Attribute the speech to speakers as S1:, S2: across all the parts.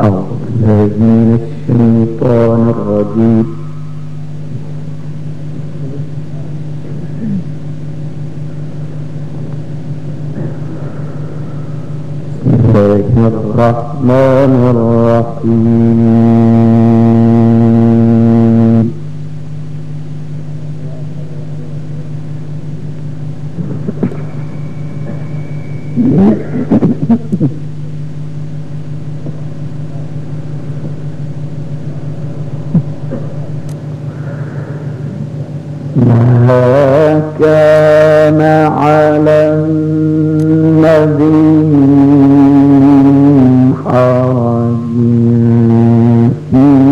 S1: أعوذ من الشيطان الرجيم. بسم الله الرحمن الرحيم. ما كان على النبي من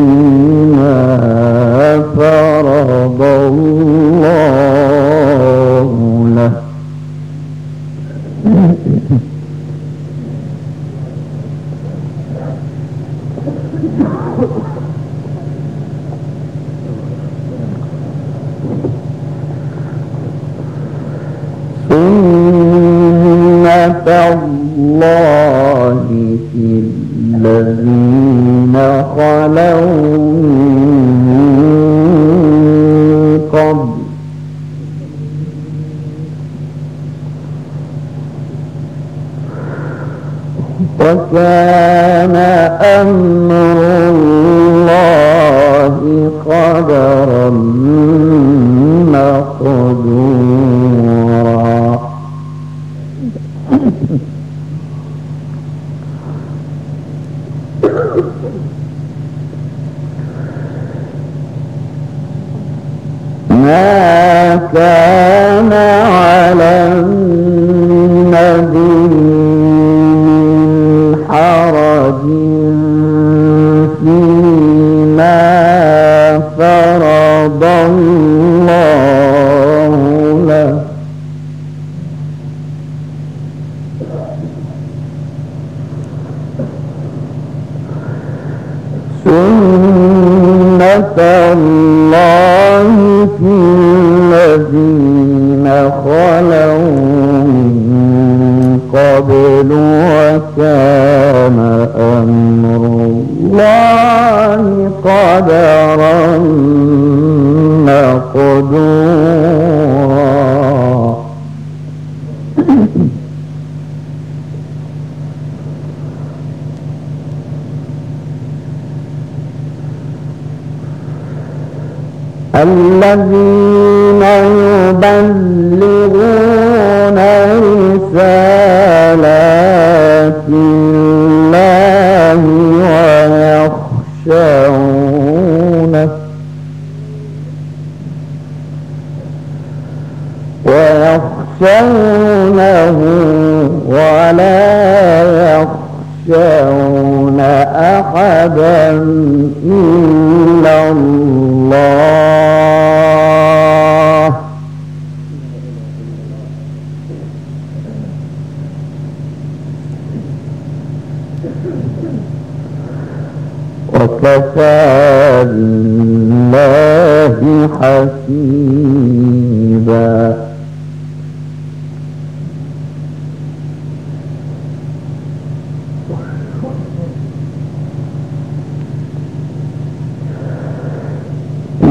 S1: ما كان على الذين يبلغون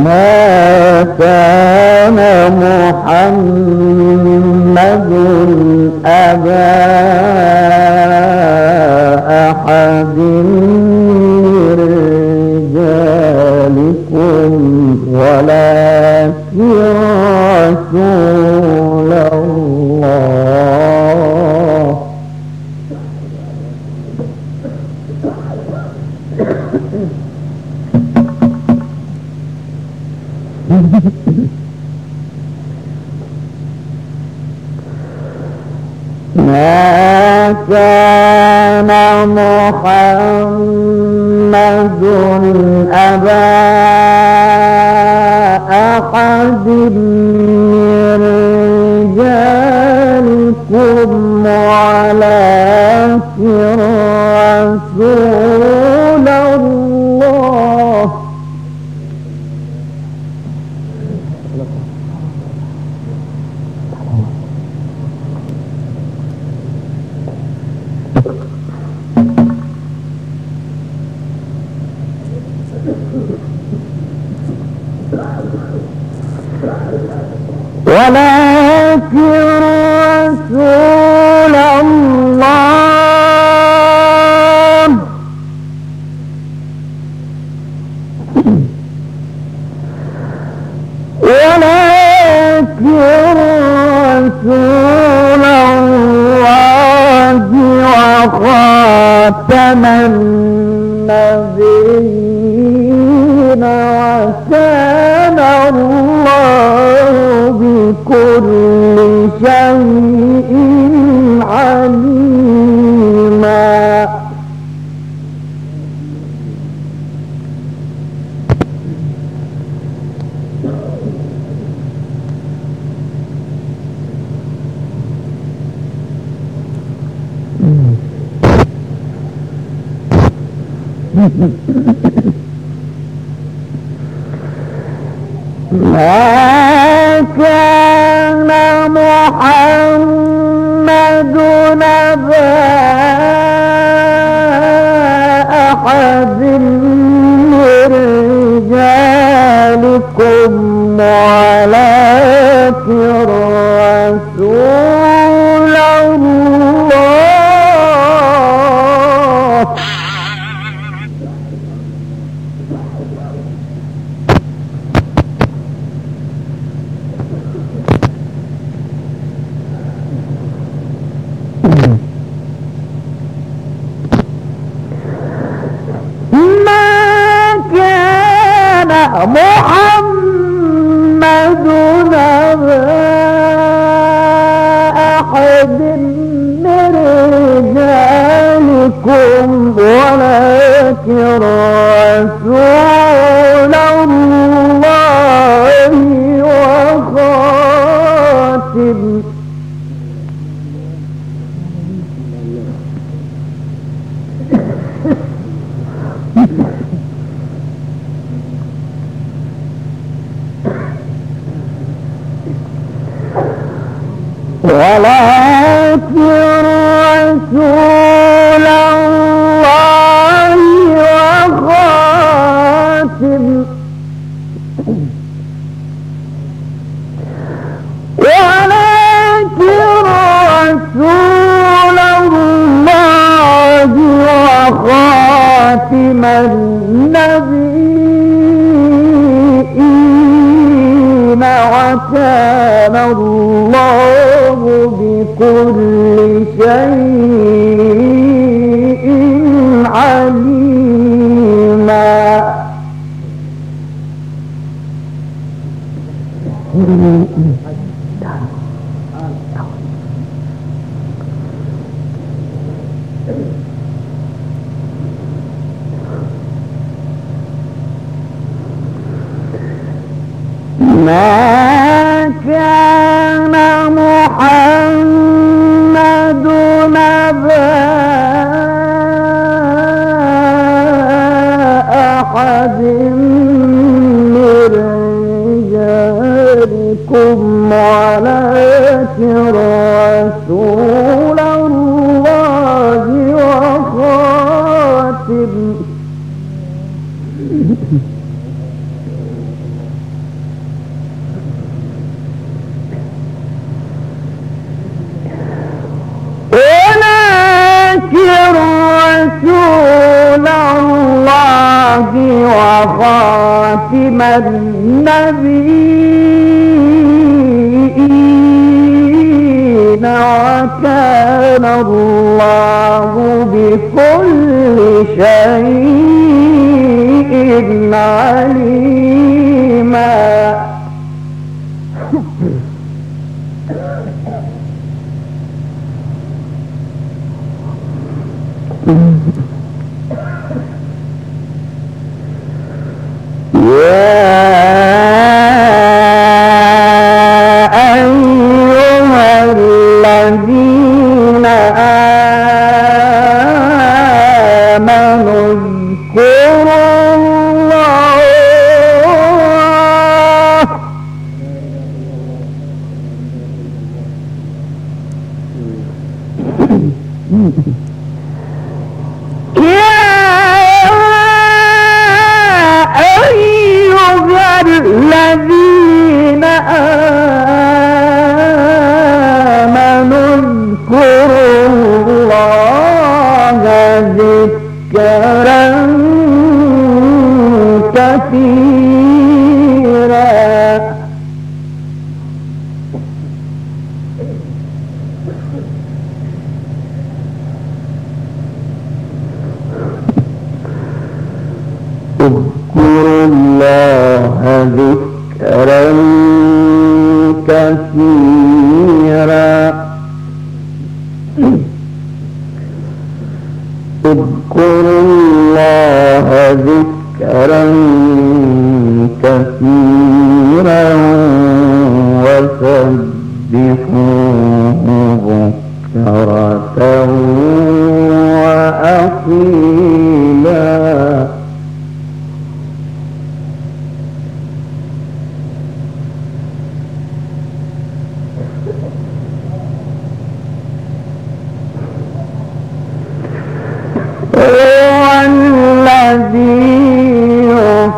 S1: ما كان محمد أبا أحد من رجالكم ولكن رسول الله كان محمد أبا أحد من رجالكم ولكن رسول أحد من رجالكم ولكن رسول الله وخاتم. ولكن يا ती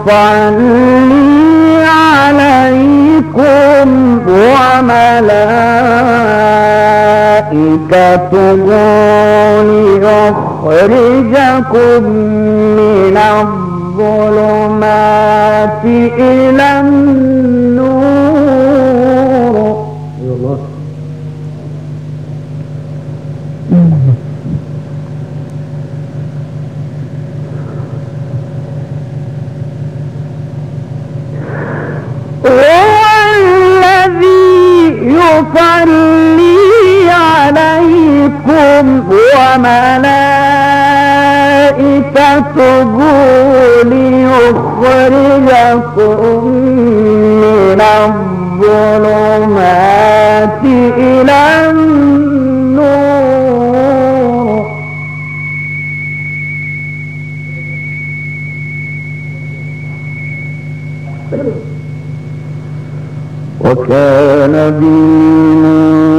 S1: يصلي عليكم وملائكته ليخرجكم من الظلمات إلى النور عليكم وملائكته ليخرجكم من الظلمات إلى النور. وكان بالمؤمنين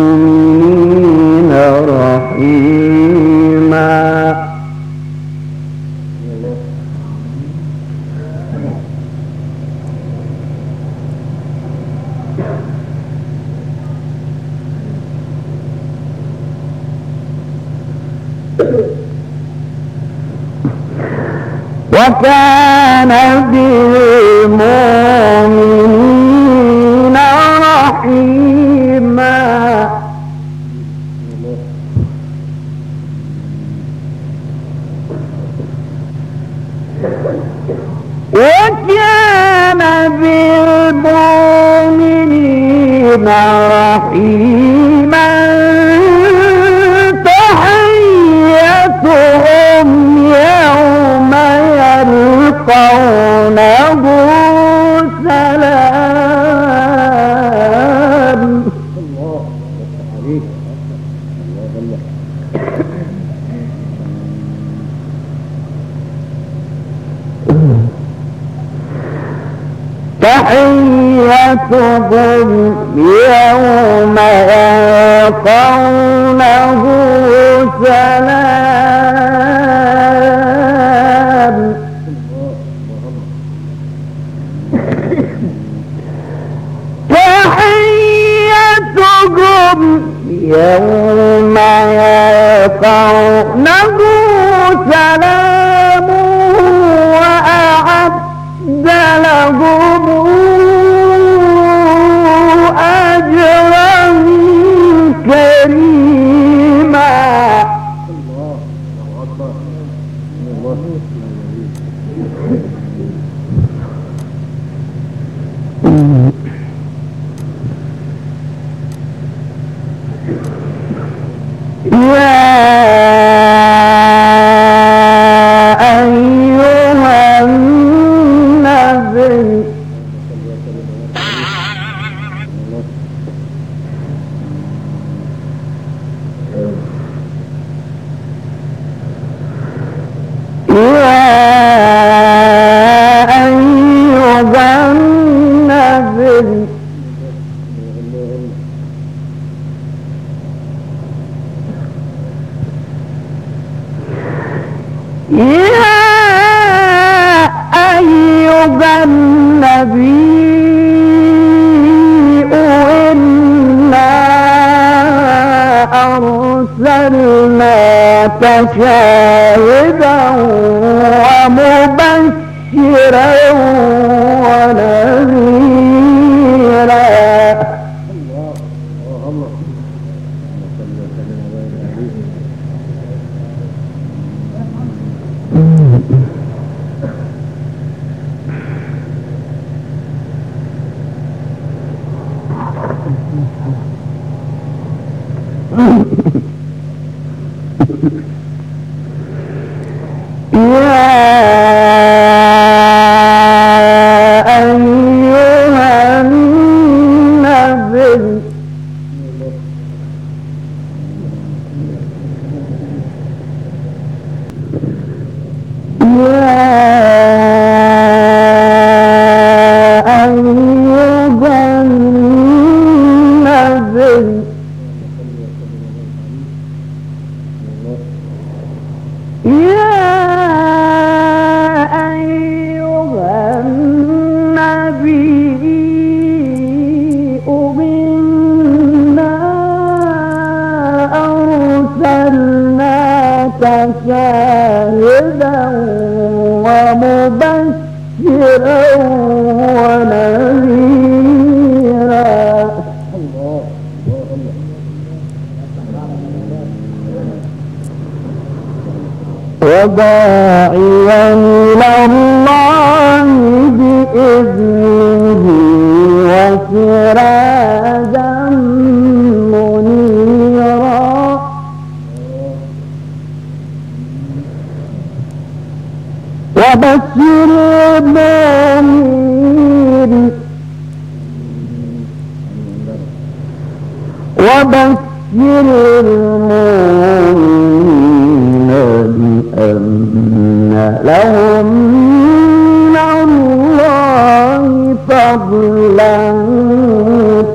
S1: وكان بالمؤمنين رحيما. وكان بالمؤمنين رحيما. pão يا أيها النبي إنا أرسلناك شاهدا وسراجا منيرا. وبشر المؤمنين وبشر المؤمنين بأن لهم فضلا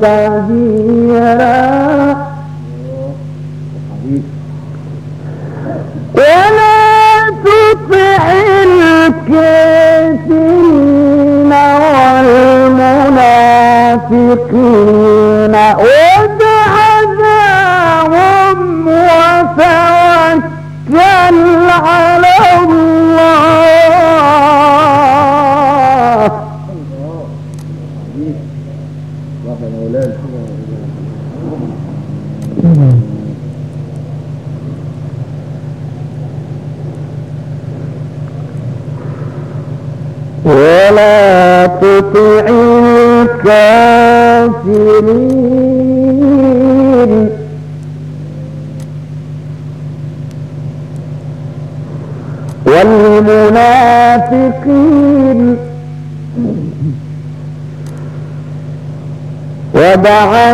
S1: كبيرا ولا تطع الكافرين والمنافقين. ودعهم وتوكل على الله ولا تطع الكافرين والمنافقين. ودع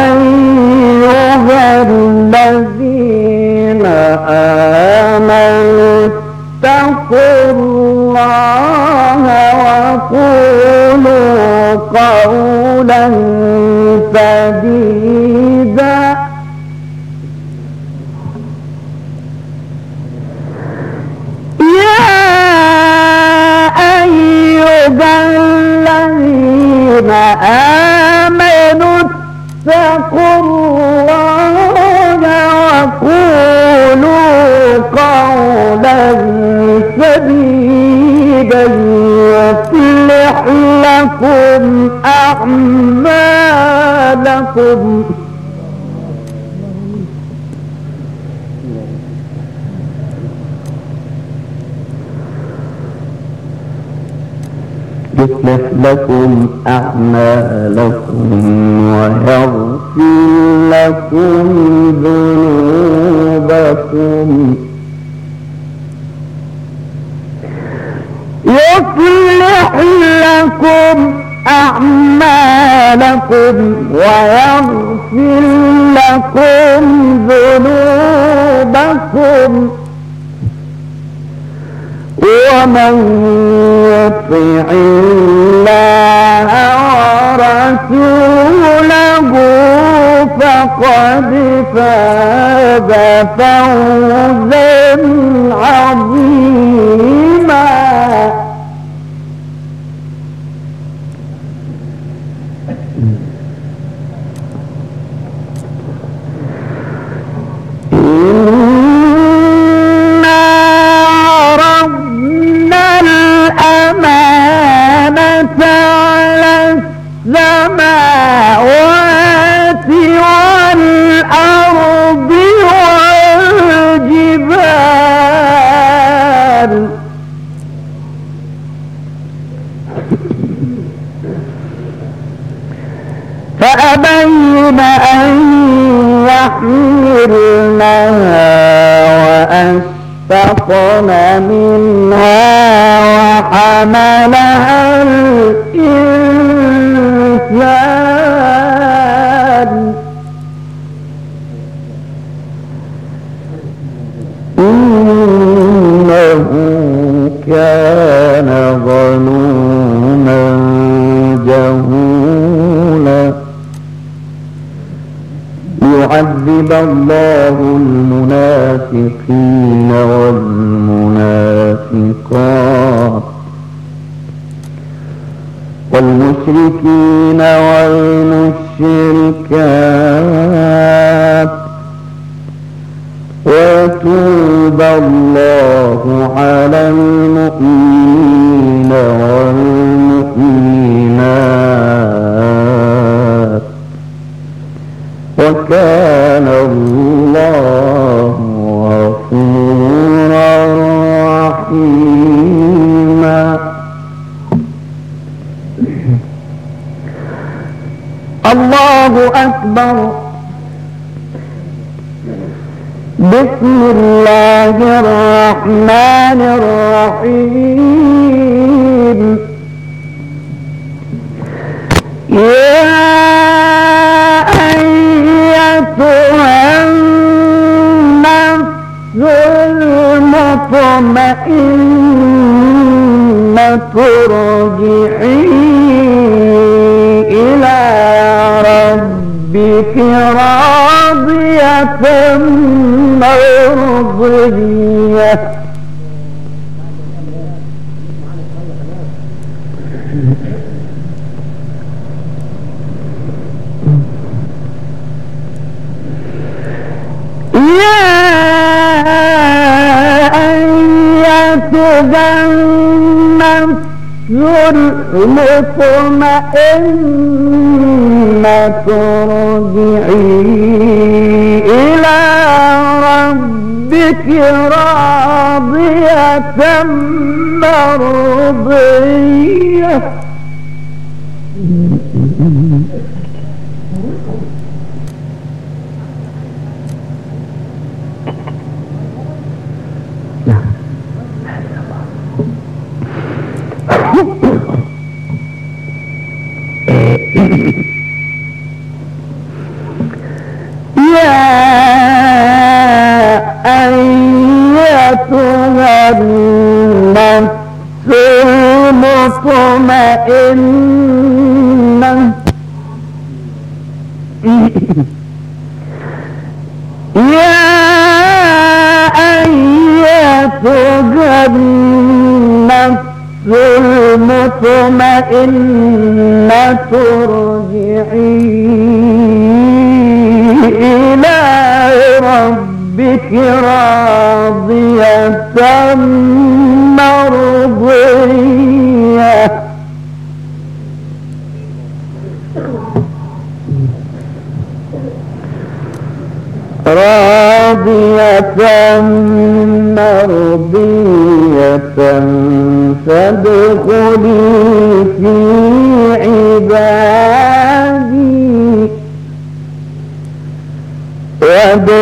S1: أيها الذين آمنوا. اتقوا الله وقولوا قولا سديدا. أعمالكم يصلح لكم أعمالكم ويغفر لكم ذنوبكم. يصلح لكم أعمالكم ويغفر لكم ذنوبكم. ومن يطع الله ورسوله فقد فاز فوزا عظيما. فأبين أن يحملنها وأشفقن منها وحملها الإنسان إنه كان ظلوما جهولا. يعذب الله المنافقين والمنافقات. والمشركين والمشركات. ويتوب الله على المؤمنين والمؤمنات. النفس المطمئنة ارجعي إلى ربك راضية مرضية. يا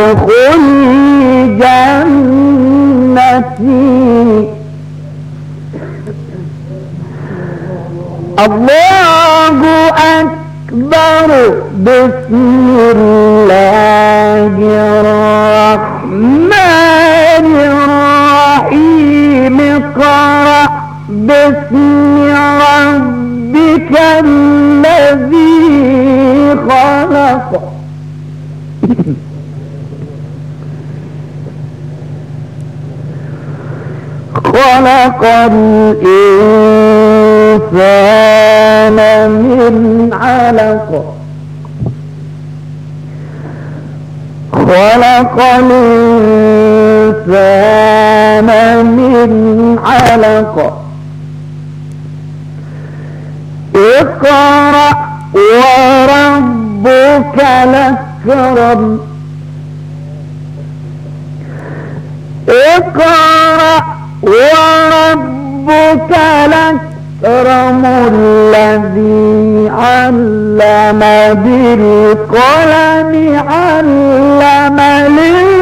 S1: وادخلي جنتي. الله أكبر. بسم الله الرحمن الرحيم. قرأ باسم ربك الذي خلق. خلق الإنسان من علق. خلق الإنسان من علق. اقرأ وربك الأكرم. اقرأ وربك الأكرم الذي علم بالقلم علم الإنسان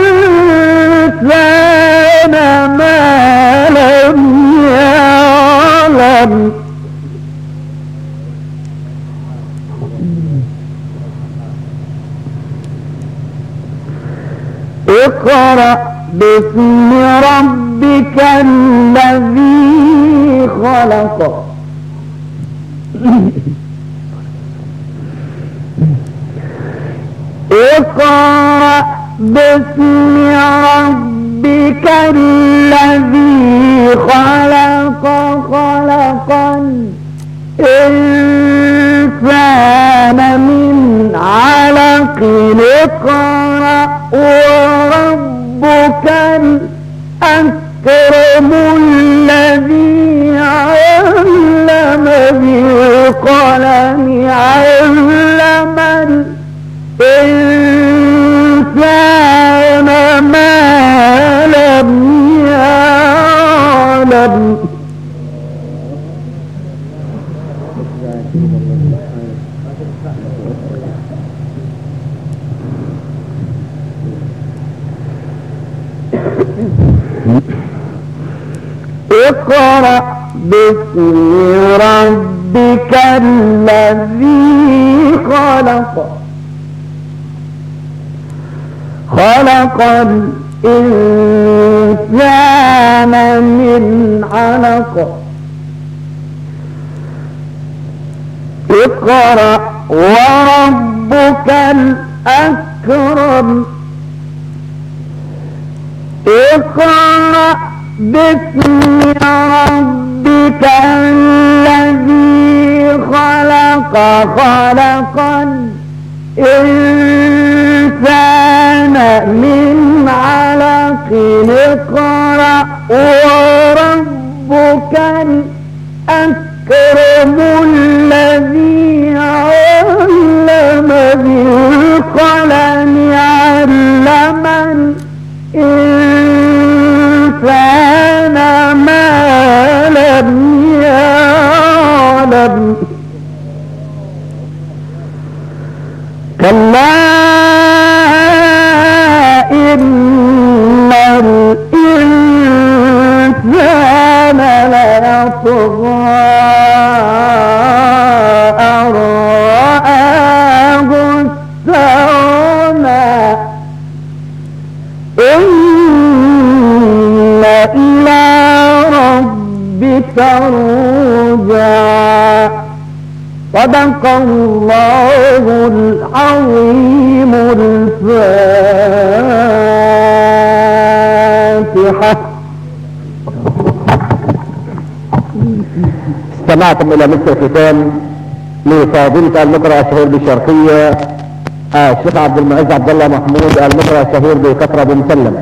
S1: ما لم يعلم. اقرأ باسم ربك الذي خلق. اقرأ باسم ربك الذي خلق خلق الإنسان من علق. اقرأ. وربك الأكرم الذي علم بالقلم علم الإنسان ما لم يعلم اقرأ باسم ربك الذي خلق. خلق الإنسان من علق. اقرأ. وربك الأكرم. اقرأ. باسم ربك الذي خلق خلق الإنسان من علق. اقرأ وربك الأكرم الذي علم بالقلم علم الإنسان. لم يعلم كلا إن الإنسان ليطغى صدق الله العظيم الفاتحة.
S2: استمعتم إلى مثل الختام لفاضلة المقرأ الشهير بالشرقية الشيخ عبد المعز عبد الله محمود المقرأ الشهير بكفرة بن مسلم